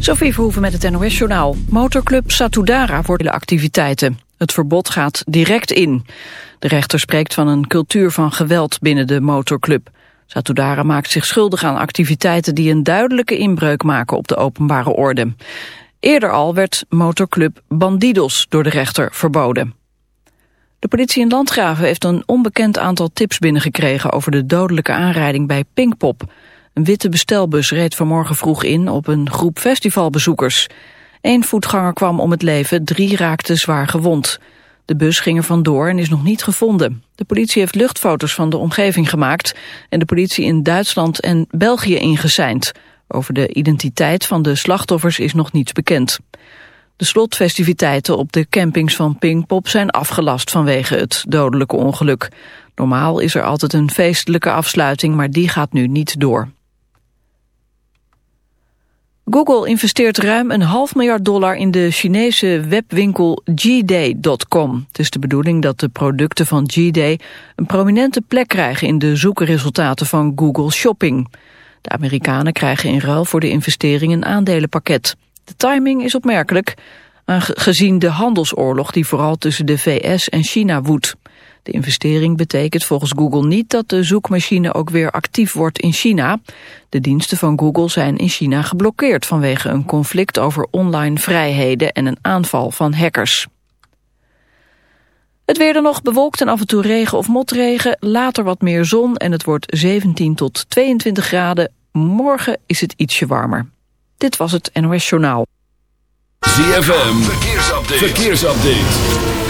Sophie Verhoeven met het NOS-journaal. Motorclub Satudara voor de activiteiten. Het verbod gaat direct in. De rechter spreekt van een cultuur van geweld binnen de motorclub. Satudara maakt zich schuldig aan activiteiten die een duidelijke inbreuk maken op de openbare orde. Eerder al werd motorclub Bandidos door de rechter verboden. De politie in Landgraven heeft een onbekend aantal tips binnengekregen over de dodelijke aanrijding bij Pinkpop. Een witte bestelbus reed vanmorgen vroeg in op een groep festivalbezoekers. Eén voetganger kwam om het leven, drie raakten zwaar gewond. De bus ging er vandoor en is nog niet gevonden. De politie heeft luchtfoto's van de omgeving gemaakt... en de politie in Duitsland en België ingeseind. Over de identiteit van de slachtoffers is nog niets bekend. De slotfestiviteiten op de campings van Pinkpop zijn afgelast vanwege het dodelijke ongeluk. Normaal is er altijd een feestelijke afsluiting, maar die gaat nu niet door. Google investeert ruim een half miljard dollar in de Chinese webwinkel Gday.com. Het is de bedoeling dat de producten van Gday een prominente plek krijgen in de zoekresultaten van Google Shopping. De Amerikanen krijgen in ruil voor de investering een aandelenpakket. De timing is opmerkelijk, gezien de handelsoorlog die vooral tussen de VS en China woedt. De investering betekent volgens Google niet dat de zoekmachine ook weer actief wordt in China. De diensten van Google zijn in China geblokkeerd vanwege een conflict over online vrijheden en een aanval van hackers. Het weer dan nog bewolkt en af en toe regen of motregen, later wat meer zon en het wordt 17 tot 22 graden. Morgen is het ietsje warmer. Dit was het NOS Journaal. ZFM, verkeersupdate. verkeersupdate.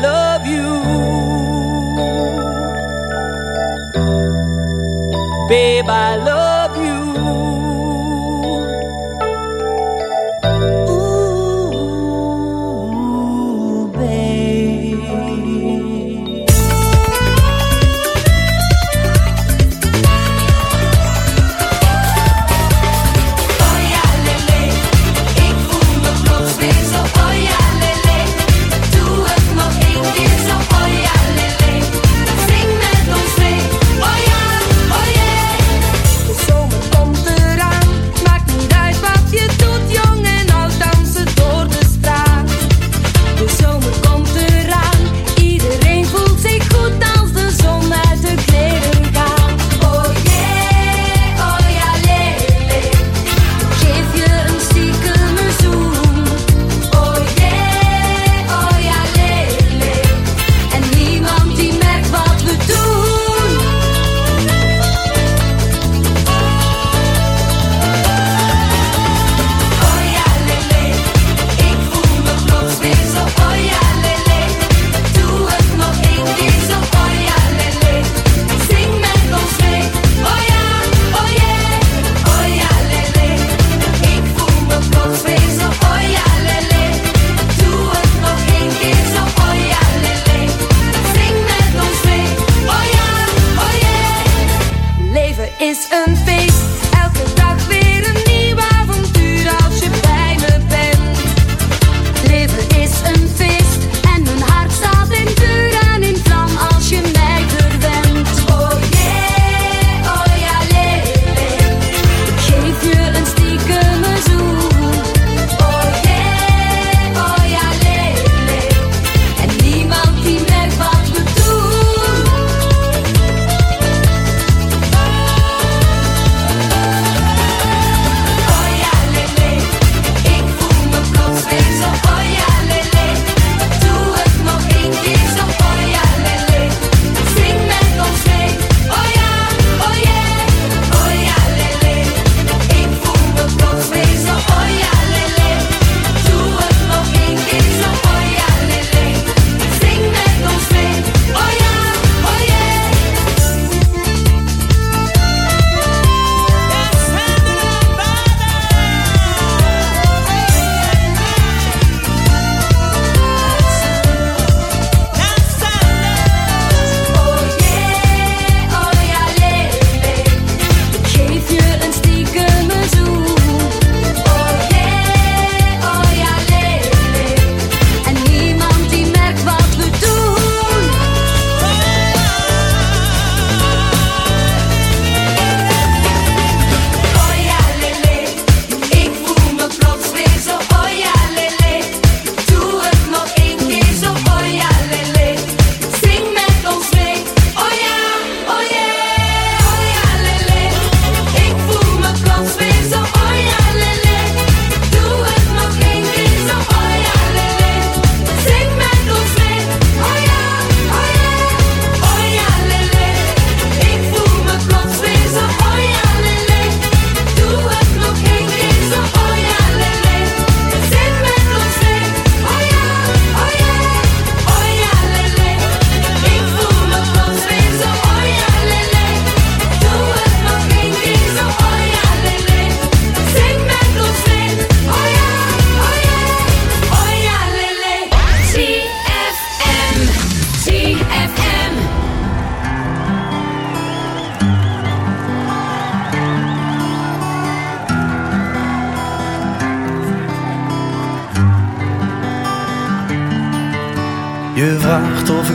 love you. Babe, I love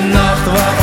nacht waarvan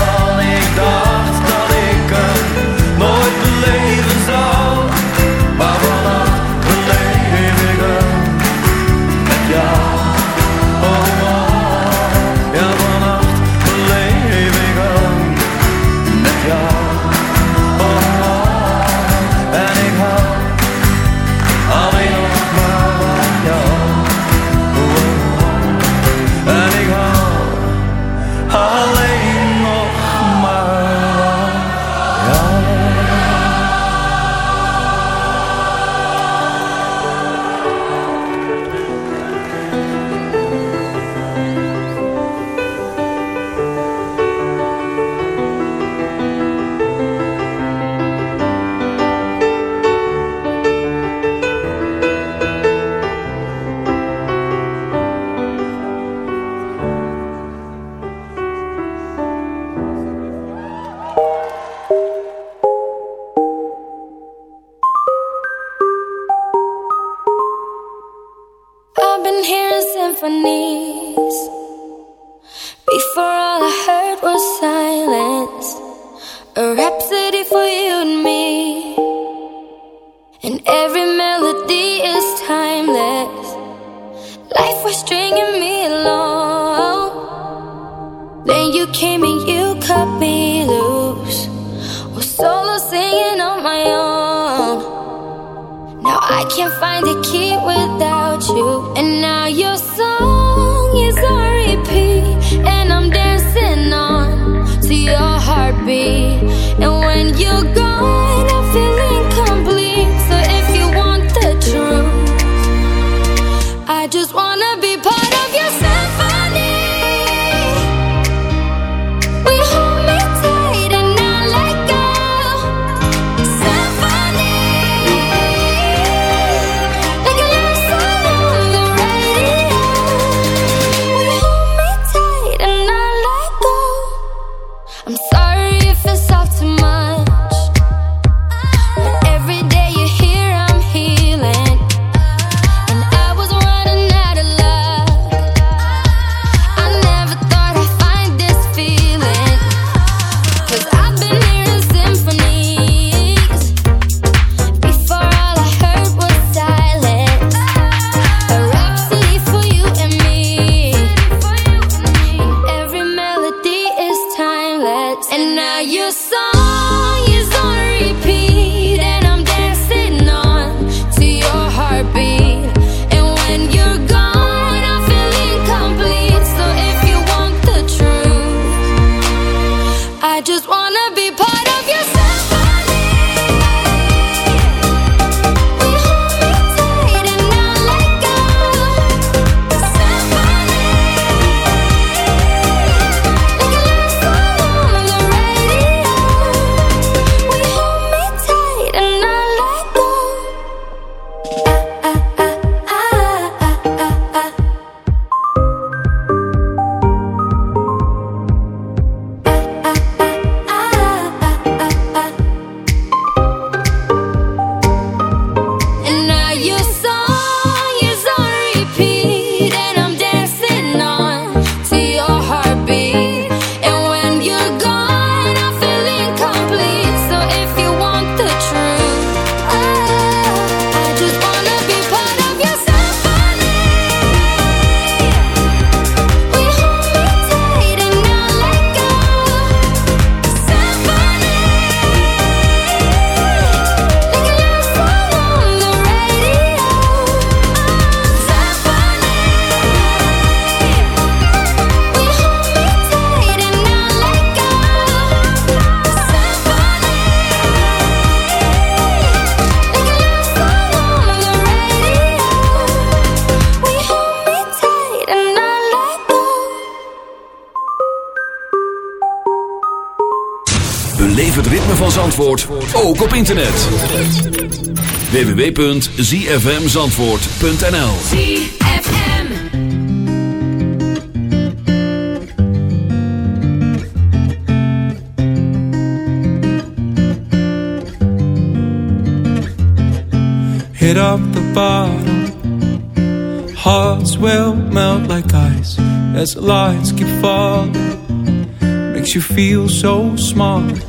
ook op internet. www.zfmzandvoort.nl ZFM Hit up the bottom Hearts will melt like ice As the lights keep falling. Makes you feel so smart.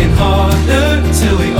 working harder till we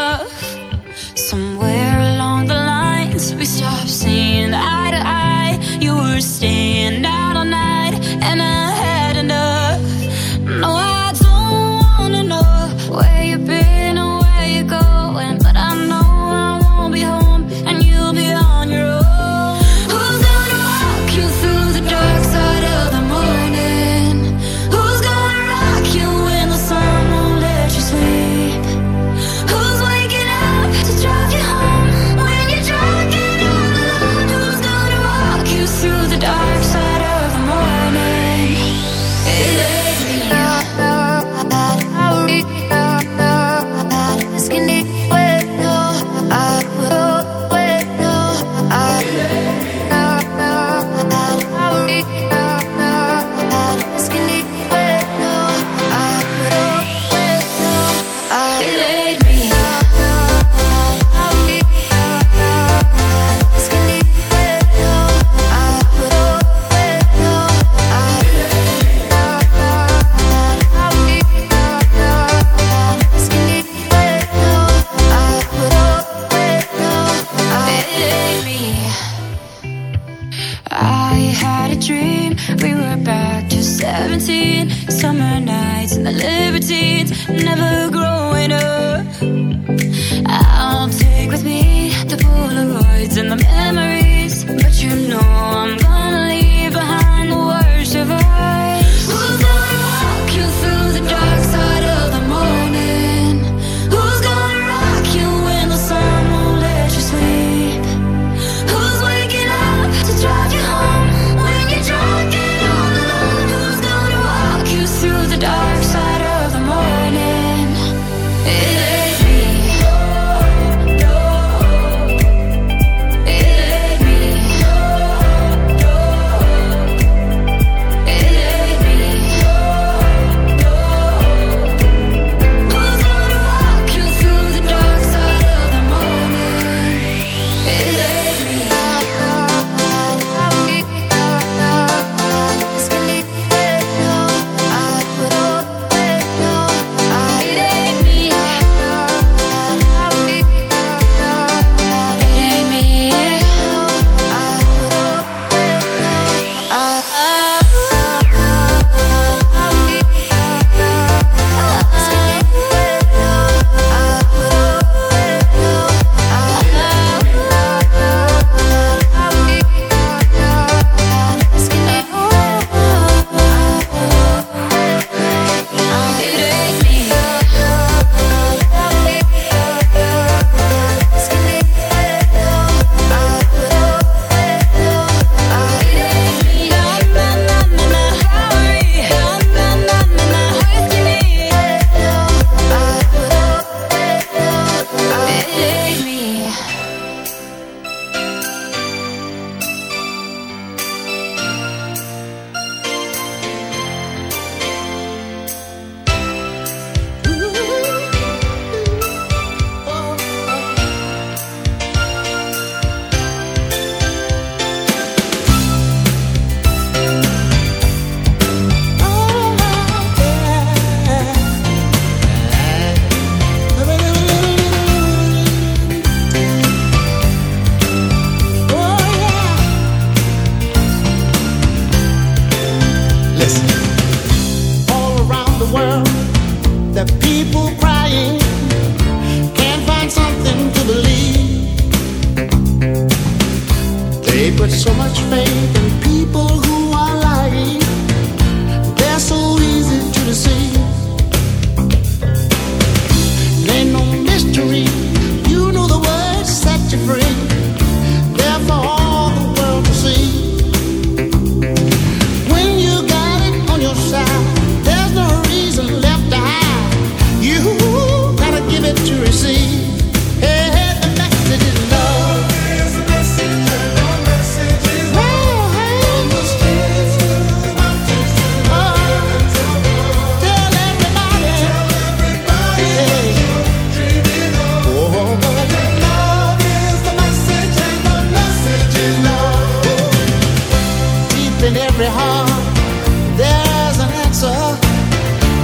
Never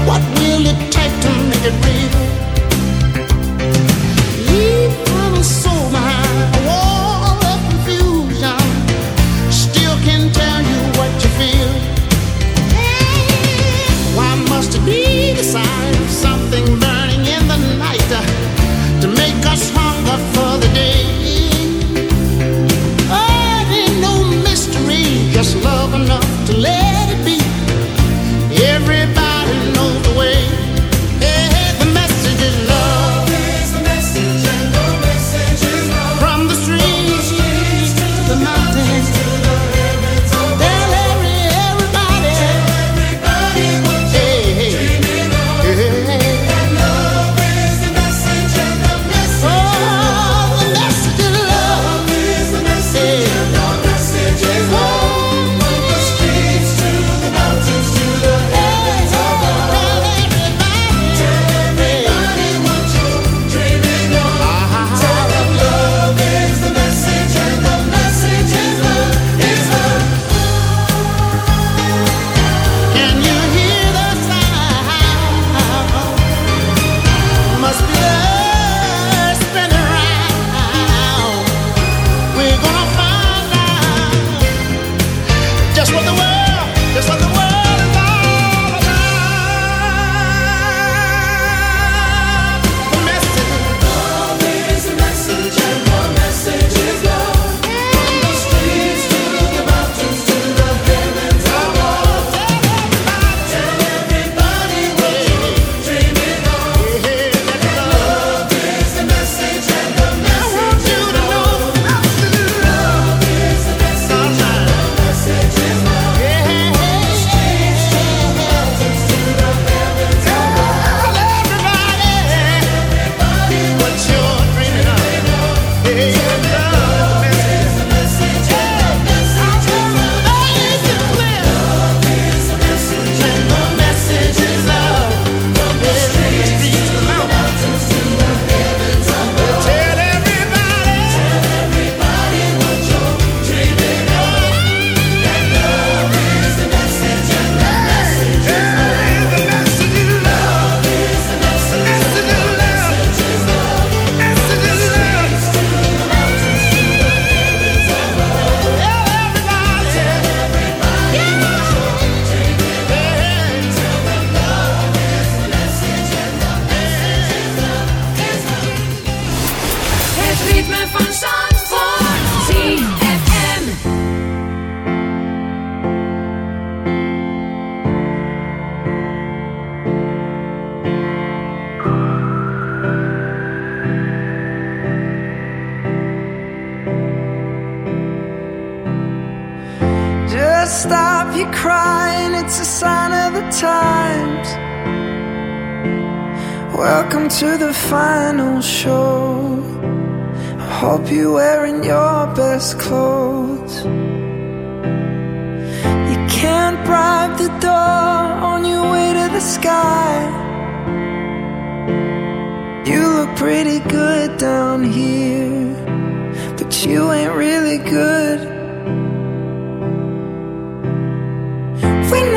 What will it take to make it real? We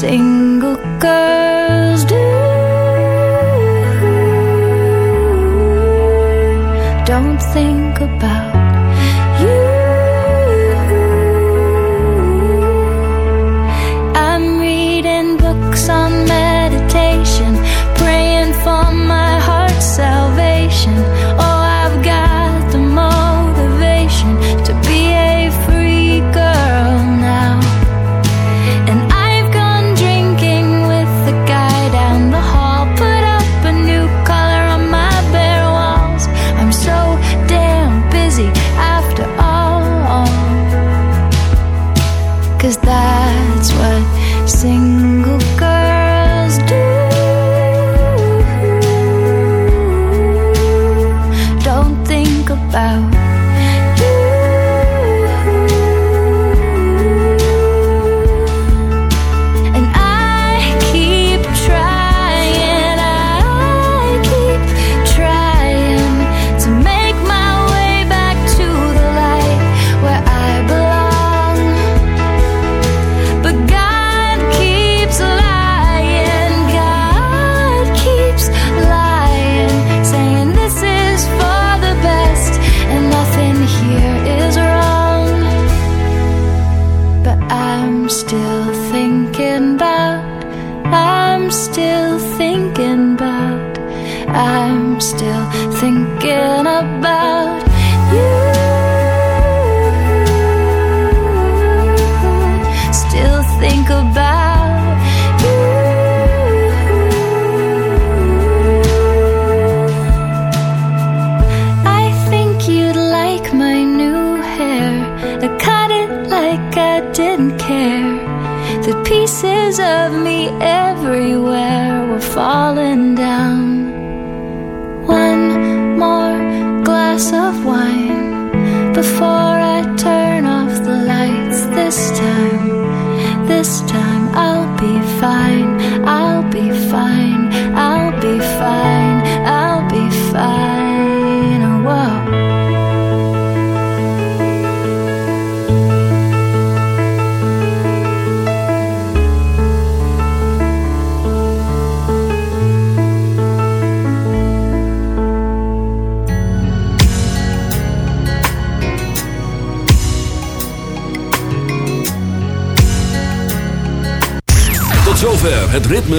single girls do. Don't think